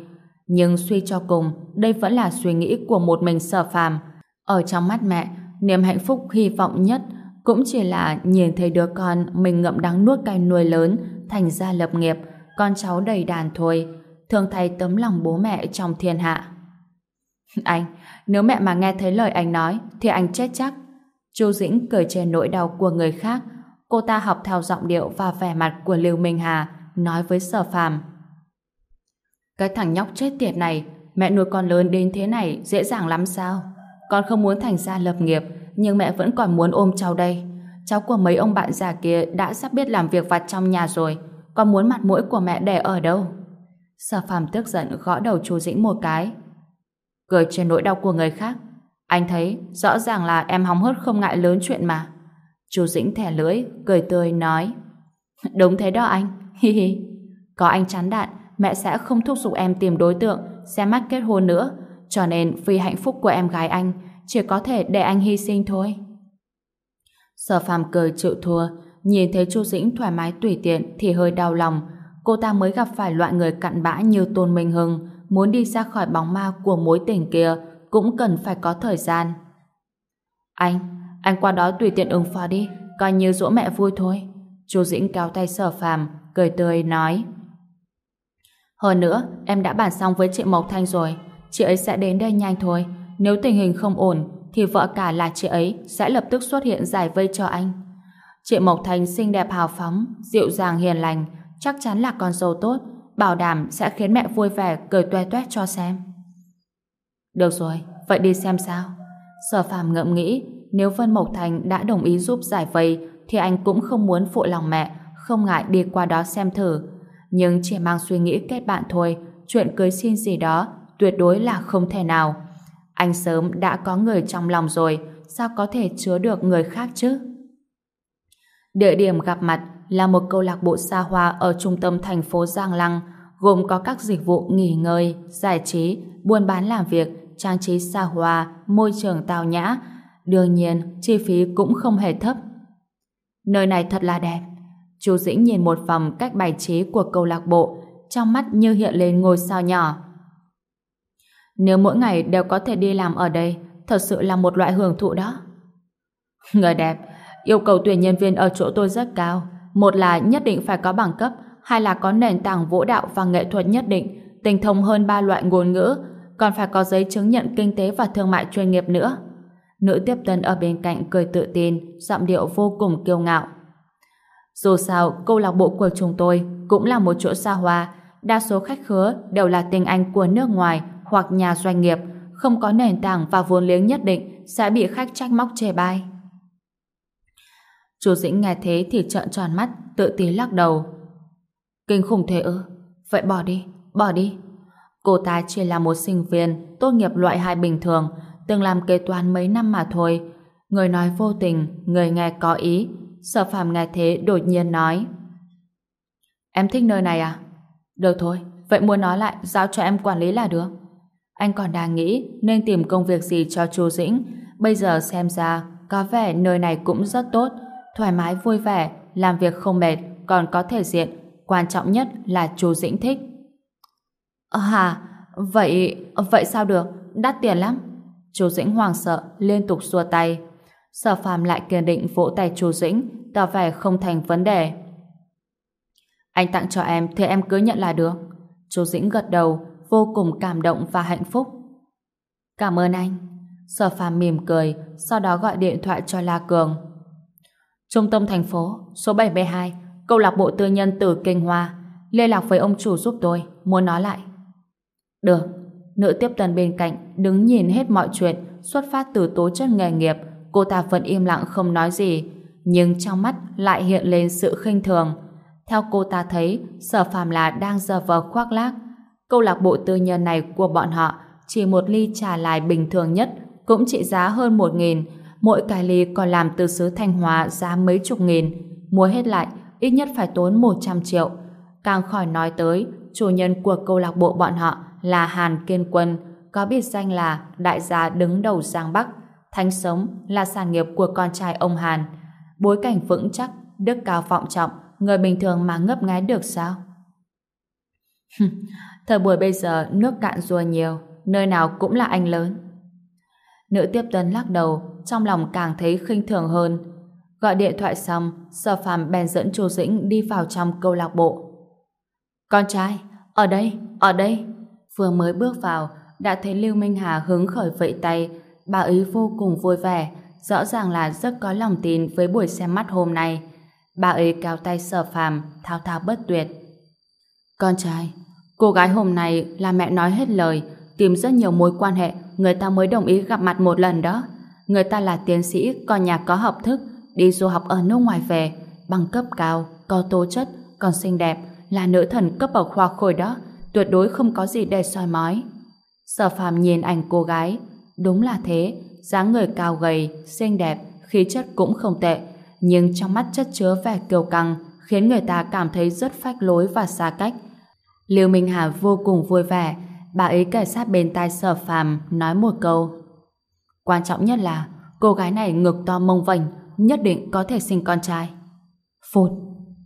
Nhưng suy cho cùng, đây vẫn là suy nghĩ của một mình sở phàm. Ở trong mắt mẹ, niềm hạnh phúc hy vọng nhất cũng chỉ là nhìn thấy đứa con mình ngậm đắng nuốt cay nuôi lớn, thành ra lập nghiệp, con cháu đầy đàn thôi. Thường thay tấm lòng bố mẹ trong thiên hạ. Anh, nếu mẹ mà nghe thấy lời anh nói, thì anh chết chắc. Chu Dĩnh cười trên nỗi đau của người khác. Cô ta học theo giọng điệu và vẻ mặt của Lưu Minh Hà, nói với Sở Phàm. Cái thằng nhóc chết tiệt này, mẹ nuôi con lớn đến thế này dễ dàng lắm sao? Con không muốn thành ra lập nghiệp, nhưng mẹ vẫn còn muốn ôm cháu đây. Cháu của mấy ông bạn già kia đã sắp biết làm việc vặt trong nhà rồi, con muốn mặt mũi của mẹ để ở đâu? Sở phàm tức giận gõ đầu chú Dĩnh một cái. Cười trên nỗi đau của người khác. Anh thấy rõ ràng là em hóng hớt không ngại lớn chuyện mà. Chú Dĩnh thẻ lưỡi, cười tươi nói. Đúng thế đó anh, hi hi. Có anh chán đạn, mẹ sẽ không thúc giục em tìm đối tượng, xem mắt kết hôn nữa. Cho nên vì hạnh phúc của em gái anh, chỉ có thể để anh hy sinh thôi. Sở phàm cười chịu thua, nhìn thấy Chu Dĩnh thoải mái tùy tiện thì hơi đau lòng. Cô ta mới gặp phải loại người cặn bã như Tôn Minh Hưng, muốn đi ra khỏi bóng ma của mối tình kia cũng cần phải có thời gian. Anh, anh qua đó tùy tiện ứng phó đi, coi như dỗ mẹ vui thôi. Chu Dĩnh kéo tay sở phàm, cười tươi nói. Hơn nữa, em đã bàn xong với chị Mộc Thanh rồi, chị ấy sẽ đến đây nhanh thôi. Nếu tình hình không ổn, thì vợ cả là chị ấy sẽ lập tức xuất hiện giải vây cho anh. Chị Mộc Thanh xinh đẹp hào phóng, dịu dàng hiền lành, chắc chắn là con dâu tốt, bảo đảm sẽ khiến mẹ vui vẻ cười toe toét cho xem. Được rồi, vậy đi xem sao. Sở phàm ngậm nghĩ, nếu Vân Mộc Thành đã đồng ý giúp giải vây, thì anh cũng không muốn phụ lòng mẹ, không ngại đi qua đó xem thử. Nhưng chỉ mang suy nghĩ kết bạn thôi, chuyện cưới xin gì đó tuyệt đối là không thể nào. Anh sớm đã có người trong lòng rồi, sao có thể chứa được người khác chứ? Địa điểm gặp mặt là một câu lạc bộ xa hoa ở trung tâm thành phố Giang Lăng, gồm có các dịch vụ nghỉ ngơi, giải trí, buôn bán làm việc, trang trí xa hoa, môi trường tao nhã. Đương nhiên, chi phí cũng không hề thấp. Nơi này thật là đẹp. Chu Dĩnh nhìn một vòng cách bài trí của câu lạc bộ, trong mắt như hiện lên ngôi sao nhỏ. Nếu mỗi ngày đều có thể đi làm ở đây, thật sự là một loại hưởng thụ đó. Người đẹp, yêu cầu tuyển nhân viên ở chỗ tôi rất cao. Một là nhất định phải có bằng cấp, hai là có nền tảng vũ đạo và nghệ thuật nhất định, tinh thông hơn ba loại ngôn ngữ, còn phải có giấy chứng nhận kinh tế và thương mại chuyên nghiệp nữa. Nữ tiếp tân ở bên cạnh cười tự tin, giọng điệu vô cùng kiêu ngạo. Dù sao, câu lạc bộ của chúng tôi cũng là một chỗ xa hoa, đa số khách khứa đều là tiếng Anh của nước ngoài hoặc nhà doanh nghiệp, không có nền tảng và vốn liếng nhất định sẽ bị khách trách móc chê bai. Chú Dĩnh nghe thế thì trợn tròn mắt, tự tí lắc đầu. Kinh khủng thế ư? Vậy bỏ đi, bỏ đi. Cô ta chỉ là một sinh viên tốt nghiệp loại hai bình thường, từng làm kế toán mấy năm mà thôi. Người nói vô tình, người nghe có ý. Sở phàm nghe thế đột nhiên nói. Em thích nơi này à? Được thôi, vậy muốn nói lại giao cho em quản lý là được. Anh còn đang nghĩ nên tìm công việc gì cho chú Dĩnh. Bây giờ xem ra có vẻ nơi này cũng rất tốt, thoải mái vui vẻ, làm việc không mệt, còn có thể diện. Quan trọng nhất là chú Dĩnh thích. Ờ à, hả? Vậy... vậy sao được? Đắt tiền lắm. Chú Dĩnh hoàng sợ, liên tục xua tay. Sở phàm lại kiên định vỗ tay chú Dĩnh, tỏ vẻ không thành vấn đề. Anh tặng cho em thì em cứ nhận là được. Chú Dĩnh gật đầu, vô cùng cảm động và hạnh phúc. Cảm ơn anh. Sở phàm mỉm cười, sau đó gọi điện thoại cho La Cường. Trung tâm thành phố, số 72, câu lạc bộ tư nhân Tử Kinh Hoa. Liên lạc với ông chủ giúp tôi, muốn nói lại. Được. Nữ tiếp tân bên cạnh đứng nhìn hết mọi chuyện xuất phát từ tố chất nghề nghiệp cô ta vẫn im lặng không nói gì nhưng trong mắt lại hiện lên sự khinh thường. Theo cô ta thấy sở phàm là đang giờ vờ khoác lác câu lạc bộ tư nhân này của bọn họ chỉ một ly trà lại bình thường nhất cũng trị giá hơn một nghìn mỗi cái ly còn làm từ sứ thanh hóa giá mấy chục nghìn mua hết lại ít nhất phải tốn 100 triệu càng khỏi nói tới chủ nhân của câu lạc bộ bọn họ là Hàn Kiên Quân, có biệt danh là đại gia đứng đầu Giang Bắc. Thánh sống là sản nghiệp của con trai ông Hàn. Bối cảnh vững chắc, đức cao vọng trọng, người bình thường mà ngấp ngái được sao? Thời buổi bây giờ nước cạn rùa nhiều, nơi nào cũng là anh lớn. Nữ tiếp tân lắc đầu, trong lòng càng thấy khinh thường hơn. Gọi điện thoại xong, Sở Phàm bèn dẫn Chu Dĩnh đi vào trong câu lạc bộ. Con trai, ở đây, ở đây. Vừa mới bước vào, đã thấy Lưu Minh Hà hứng khởi vẫy tay, bà ấy vô cùng vui vẻ, rõ ràng là rất có lòng tin với buổi xem mắt hôm nay. Bà ấy kéo tay sở phàm, thao thao bất tuyệt. Con trai, cô gái hôm nay là mẹ nói hết lời, tìm rất nhiều mối quan hệ, người ta mới đồng ý gặp mặt một lần đó. Người ta là tiến sĩ, còn nhà có học thức, đi du học ở nước ngoài về, bằng cấp cao, có tố chất, còn xinh đẹp, là nữ thần cấp bậc khoa khôi đó, tuyệt đối không có gì để soi mói. Sở phàm nhìn ảnh cô gái, đúng là thế, dáng người cao gầy, xinh đẹp, khí chất cũng không tệ, nhưng trong mắt chất chứa vẻ kiêu căng, khiến người ta cảm thấy rất phách lối và xa cách. Liêu Minh Hà vô cùng vui vẻ, bà ấy kể sát bên tai sở phàm, nói một câu. Quan trọng nhất là, cô gái này ngực to mông vành, nhất định có thể sinh con trai. Phụt!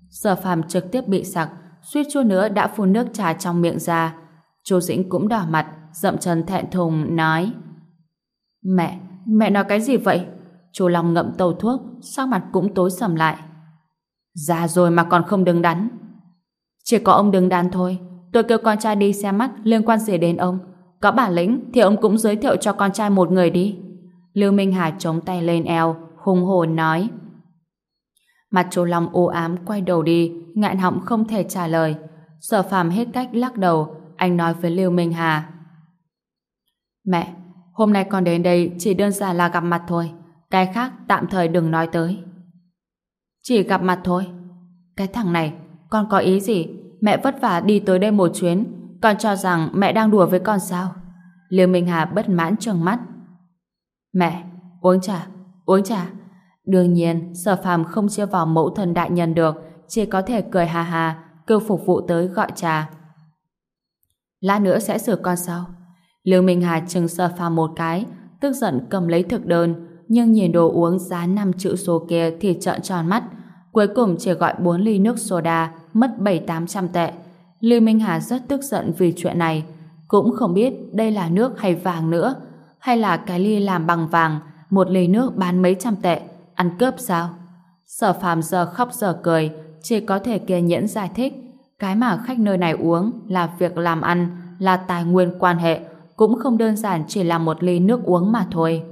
Sở phàm trực tiếp bị sặc, suýt chua nữa đã phun nước trà trong miệng ra. Chu Dĩnh cũng đỏ mặt, dậm chân thẹn thùng, nói Mẹ, mẹ nói cái gì vậy? Chú Long ngậm tàu thuốc, sắc mặt cũng tối sầm lại. Già rồi mà còn không đứng đắn. Chỉ có ông đứng đắn thôi. Tôi kêu con trai đi xem mắt liên quan gì đến ông. Có bản lĩnh thì ông cũng giới thiệu cho con trai một người đi. Lưu Minh Hà chống tay lên eo, hùng hồn nói. Mặt chú Long u ám quay đầu đi, ngạn họng không thể trả lời. Sở phàm hết cách lắc đầu, anh nói với Lưu Minh Hà. Mẹ, hôm nay con đến đây chỉ đơn giản là gặp mặt thôi. Cái khác tạm thời đừng nói tới. Chỉ gặp mặt thôi. Cái thằng này, con có ý gì? Mẹ vất vả đi tới đây một chuyến, con cho rằng mẹ đang đùa với con sao? Lưu Minh Hà bất mãn trừng mắt. Mẹ, uống trà, uống trà. Đương nhiên, sở phàm không chia vào mẫu thân đại nhân được, chỉ có thể cười hà hà, kêu phục vụ tới gọi trà. Lát nữa sẽ sửa con sau. Lưu Minh Hà chừng sở pha một cái, tức giận cầm lấy thực đơn, nhưng nhìn đồ uống giá 5 chữ số kia thì trợn tròn mắt. Cuối cùng chỉ gọi 4 ly nước soda, mất 7-800 tệ. Lưu Minh Hà rất tức giận vì chuyện này. Cũng không biết đây là nước hay vàng nữa, hay là cái ly làm bằng vàng, một ly nước bán mấy trăm tệ, ăn cướp sao? Sở phàm giờ khóc giờ cười, chỉ có thể kiên nhẫn giải thích. Cái mà khách nơi này uống là việc làm ăn, là tài nguyên quan hệ, cũng không đơn giản chỉ là một ly nước uống mà thôi.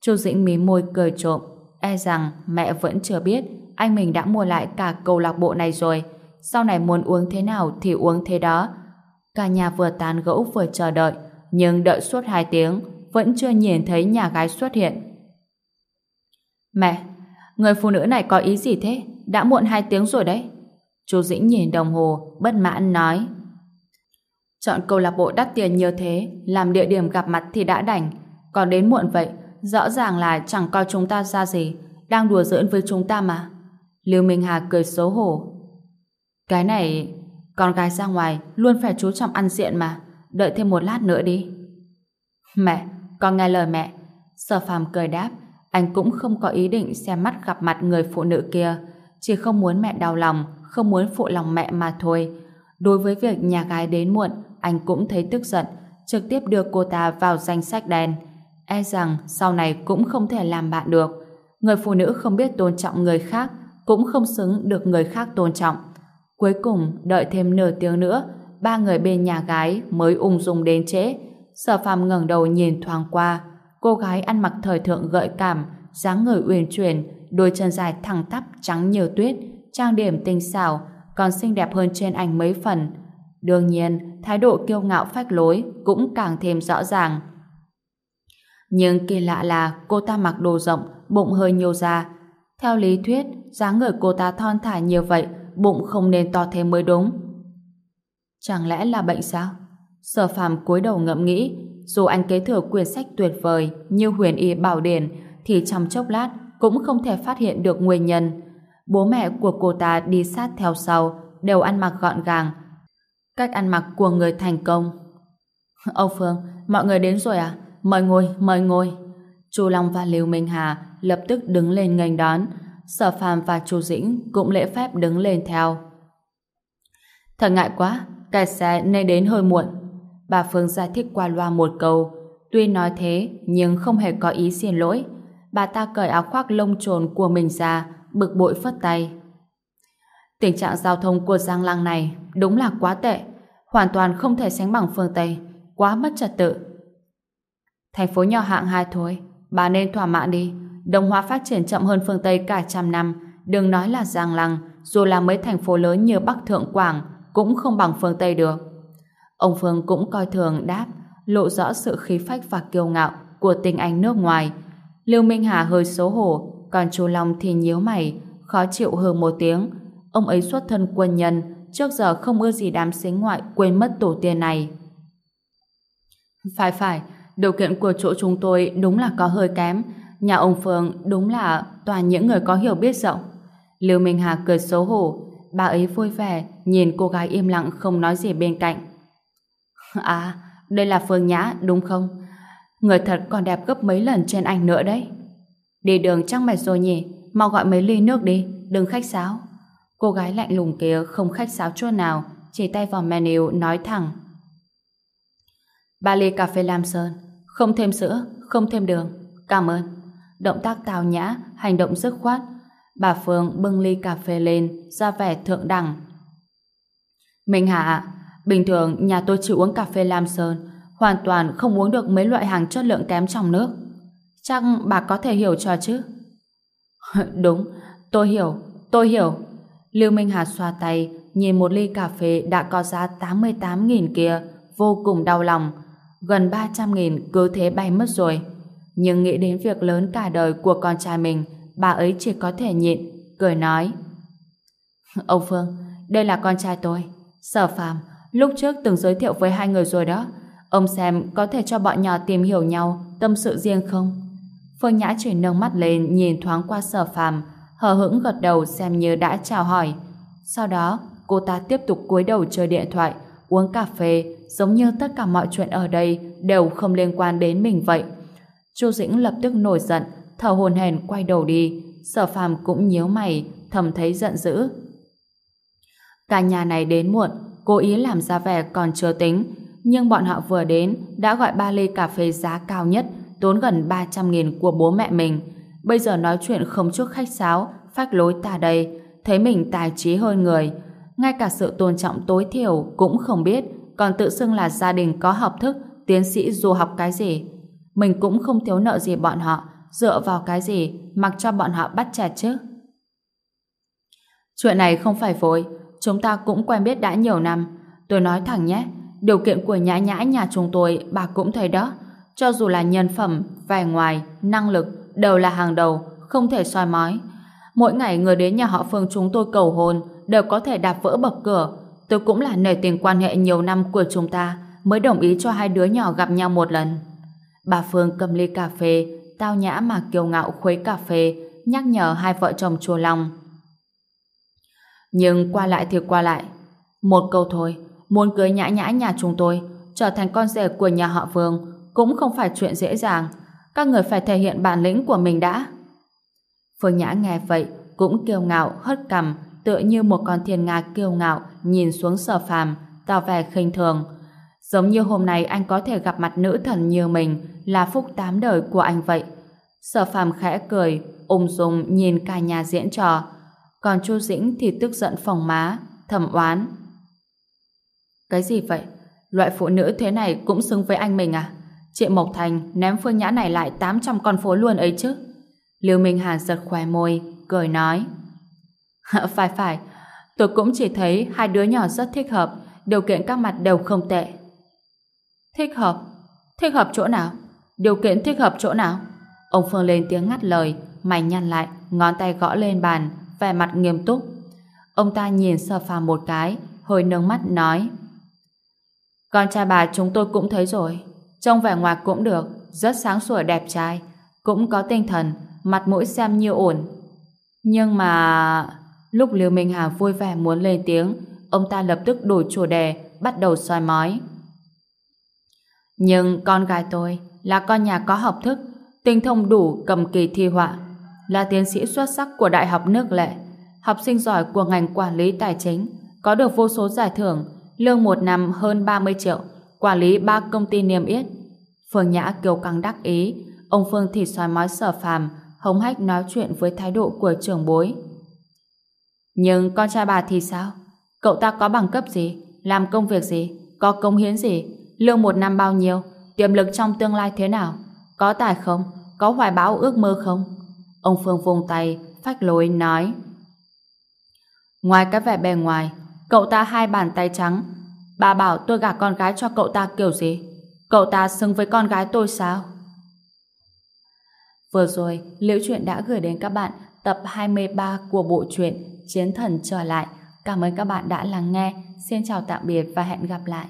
Chu Dĩnh mí môi cười trộm, e rằng mẹ vẫn chưa biết anh mình đã mua lại cả câu lạc bộ này rồi. Sau này muốn uống thế nào thì uống thế đó. Cả nhà vừa tán gẫu vừa chờ đợi, nhưng đợi suốt hai tiếng vẫn chưa nhìn thấy nhà gái xuất hiện. Mẹ, người phụ nữ này có ý gì thế? Đã muộn hai tiếng rồi đấy. Chú Dĩnh nhìn đồng hồ, bất mãn nói. Chọn câu lạc bộ đắt tiền như thế, làm địa điểm gặp mặt thì đã đành. Còn đến muộn vậy, rõ ràng là chẳng coi chúng ta ra gì, đang đùa giỡn với chúng ta mà. Lưu Minh Hà cười xấu hổ. Cái này, con gái ra ngoài luôn phải chú trọng ăn diện mà, đợi thêm một lát nữa đi. Mẹ, con nghe lời mẹ. Sở phàm cười đáp, anh cũng không có ý định xem mắt gặp mặt người phụ nữ kia, chỉ không muốn mẹ đau lòng, không muốn phụ lòng mẹ mà thôi. Đối với việc nhà gái đến muộn, anh cũng thấy tức giận, trực tiếp đưa cô ta vào danh sách đen. E rằng sau này cũng không thể làm bạn được. Người phụ nữ không biết tôn trọng người khác, cũng không xứng được người khác tôn trọng. Cuối cùng, đợi thêm nửa tiếng nữa, ba người bên nhà gái mới ung dung đến trễ. Sở phàm ngẩng đầu nhìn thoáng qua, cô gái ăn mặc thời thượng gợi cảm, dáng người uyển chuyển, đôi chân dài thẳng tắp trắng như tuyết, trang điểm tinh xảo, còn xinh đẹp hơn trên ảnh mấy phần. Đương nhiên, thái độ kiêu ngạo phách lối cũng càng thêm rõ ràng. Nhưng kỳ lạ là cô ta mặc đồ rộng, bụng hơi nhô ra. Theo lý thuyết, dáng người cô ta thon thả như vậy, bụng không nên to thêm mới đúng. Chẳng lẽ là bệnh sao? Sở phàm cúi đầu ngẫm nghĩ, dù anh kế thừa quyển sách tuyệt vời như huyền y bảo điển, thì trong chốc lát cũng không thể phát hiện được nguyên nhân. Bố mẹ của cô ta đi sát theo sau, đều ăn mặc gọn gàng. Cách ăn mặc của người thành công. Âu Phương, mọi người đến rồi à? Mời ngồi, mời ngồi. Chu Long và Lưu Minh Hà lập tức đứng lên nghênh đón. Sở Phàm và Chu Dĩnh cũng lễ phép đứng lên theo. Thật ngại quá, cái xe nên đến hơi muộn. Bà Phương giải thích qua loa một câu. Tuy nói thế, nhưng không hề có ý xin lỗi. Bà ta cởi áo khoác lông trồn của mình ra, bực bội phất tay. Tình trạng giao thông của Giang Lăng này đúng là quá tệ, hoàn toàn không thể sánh bằng phương Tây, quá mất trật tự. Thành phố nhỏ hạng hai thôi, bà nên thỏa mãn đi. Đồng Hoa phát triển chậm hơn phương Tây cả trăm năm, đừng nói là Giang Lăng, dù là mấy thành phố lớn như Bắc Thượng Quảng, cũng không bằng phương Tây được. Ông Phương cũng coi thường đáp, lộ rõ sự khí phách và kiêu ngạo của tình anh nước ngoài. Lưu Minh Hà hơi xấu hổ, còn chú Long thì nhíu mày, khó chịu hừ một tiếng. Ông ấy xuất thân quân nhân, trước giờ không ưa gì đám xính ngoại quên mất tổ tiên này. Phải phải, điều kiện của chỗ chúng tôi đúng là có hơi kém. Nhà ông Phương đúng là toàn những người có hiểu biết rộng. Lưu Minh Hà cười xấu hổ, bà ấy vui vẻ nhìn cô gái im lặng không nói gì bên cạnh. À, đây là Phương Nhã đúng không? Người thật còn đẹp gấp mấy lần trên anh nữa đấy. Đi đường chắc mệt rồi nhỉ, mau gọi mấy ly nước đi, đừng khách sáo. Cô gái lạnh lùng kia không khách sáo chua nào, chỉ tay vào menu nói thẳng. Ba ly cà phê Lam Sơn, không thêm sữa, không thêm đường. Cảm ơn. Động tác tào nhã, hành động dứt khoát. Bà Phương bưng ly cà phê lên, ra vẻ thượng đẳng. Minh Hạ, bình thường nhà tôi chỉ uống cà phê Lam Sơn, hoàn toàn không uống được mấy loại hàng chất lượng kém trong nước. Chắc bà có thể hiểu cho chứ? Đúng, tôi hiểu, tôi hiểu. Lưu Minh Hà xoa tay, nhìn một ly cà phê đã có giá 88.000 kia, vô cùng đau lòng. Gần 300.000 cứ thế bay mất rồi. Nhưng nghĩ đến việc lớn cả đời của con trai mình, bà ấy chỉ có thể nhịn, cười nói. Ông Phương, đây là con trai tôi. Sở Phạm, lúc trước từng giới thiệu với hai người rồi đó. Ông xem có thể cho bọn nhỏ tìm hiểu nhau, tâm sự riêng không? Phương Nhã chuyển nâng mắt lên nhìn thoáng qua sở phàm, hờ hững gật đầu xem như đã chào hỏi. Sau đó, cô ta tiếp tục cúi đầu chơi điện thoại, uống cà phê, giống như tất cả mọi chuyện ở đây đều không liên quan đến mình vậy. Chu Dĩnh lập tức nổi giận, thở hồn hển quay đầu đi, sở phàm cũng nhíu mày, thầm thấy giận dữ. Cả nhà này đến muộn, cố ý làm ra vẻ còn chưa tính, nhưng bọn họ vừa đến đã gọi ba ly cà phê giá cao nhất tốn gần 300.000 của bố mẹ mình. Bây giờ nói chuyện không chút khách sáo, phách lối ta đây, thấy mình tài trí hơn người. Ngay cả sự tôn trọng tối thiểu cũng không biết, còn tự xưng là gia đình có học thức, tiến sĩ du học cái gì. Mình cũng không thiếu nợ gì bọn họ, dựa vào cái gì mặc cho bọn họ bắt chẹt chứ? Chuyện này không phải vội, chúng ta cũng quen biết đã nhiều năm. Tôi nói thẳng nhé, điều kiện của nhã nhã nhà chúng tôi bà cũng thấy đó. Cho dù là nhân phẩm, vẻ ngoài, năng lực đều là hàng đầu, không thể soi mói. Mỗi ngày người đến nhà họ Phương chúng tôi cầu hôn đều có thể đạp vỡ bậc cửa. Tôi cũng là nể tình quan hệ nhiều năm của chúng ta mới đồng ý cho hai đứa nhỏ gặp nhau một lần. Bà Phương cầm ly cà phê, tao nhã mà kiêu ngạo khuấy cà phê, nhắc nhở hai vợ chồng chùa lòng. Nhưng qua lại thì qua lại. Một câu thôi, muốn cưới nhã nhã nhà chúng tôi, trở thành con rể của nhà họ Vương, cũng không phải chuyện dễ dàng. Các người phải thể hiện bản lĩnh của mình đã. Phương Nhã nghe vậy, cũng kiêu ngạo, hất cằm, tựa như một con thiên nga kiêu ngạo, nhìn xuống sở phàm, tỏ vẻ khinh thường. Giống như hôm nay anh có thể gặp mặt nữ thần như mình là phúc tám đời của anh vậy. Sở phàm khẽ cười, ung dung nhìn cả nhà diễn trò. Còn Chu Dĩnh thì tức giận phòng má, thầm oán. Cái gì vậy? Loại phụ nữ thế này cũng xứng với anh mình à? Chị Mộc Thành ném Phương Nhã này lại 800 con phố luôn ấy chứ. Lưu Minh Hà giật khóe môi, cười nói. phải phải, tôi cũng chỉ thấy hai đứa nhỏ rất thích hợp, điều kiện các mặt đều không tệ. Thích hợp? Thích hợp chỗ nào? Điều kiện thích hợp chỗ nào? Ông Phương lên tiếng ngắt lời, mày nhăn lại, ngón tay gõ lên bàn, vẻ mặt nghiêm túc. Ông ta nhìn sơ phàm một cái, hơi nâng mắt nói. Con trai bà chúng tôi cũng thấy rồi. Trông vẻ ngoài cũng được, rất sáng sủa đẹp trai, cũng có tinh thần, mặt mũi xem như ổn. Nhưng mà... Lúc Lưu Minh Hà vui vẻ muốn lên tiếng, ông ta lập tức đổi chủ đề, bắt đầu soi mói. Nhưng con gái tôi là con nhà có học thức, tinh thông đủ cầm kỳ thi họa, là tiến sĩ xuất sắc của Đại học nước lệ, học sinh giỏi của ngành quản lý tài chính, có được vô số giải thưởng, lương một năm hơn 30 triệu, quản lý ba công ty niêm yết. Phương Nhã kiêu căng đắc ý, ông Phương thì soi mói sở phàm, hống hách nói chuyện với thái độ của trưởng bối. Nhưng con trai bà thì sao? Cậu ta có bằng cấp gì? Làm công việc gì? Có công hiến gì? Lương một năm bao nhiêu? Tiềm lực trong tương lai thế nào? Có tài không? Có hoài bão ước mơ không? Ông Phương vùng tay, phách lối nói. Ngoài cái vẻ bề ngoài, cậu ta hai bàn tay trắng. Bà bảo tôi gả con gái cho cậu ta kiểu gì? Cậu ta xứng với con gái tôi sao? Vừa rồi, Liễu Chuyện đã gửi đến các bạn tập 23 của bộ truyện Chiến Thần Trở Lại. Cảm ơn các bạn đã lắng nghe. Xin chào tạm biệt và hẹn gặp lại.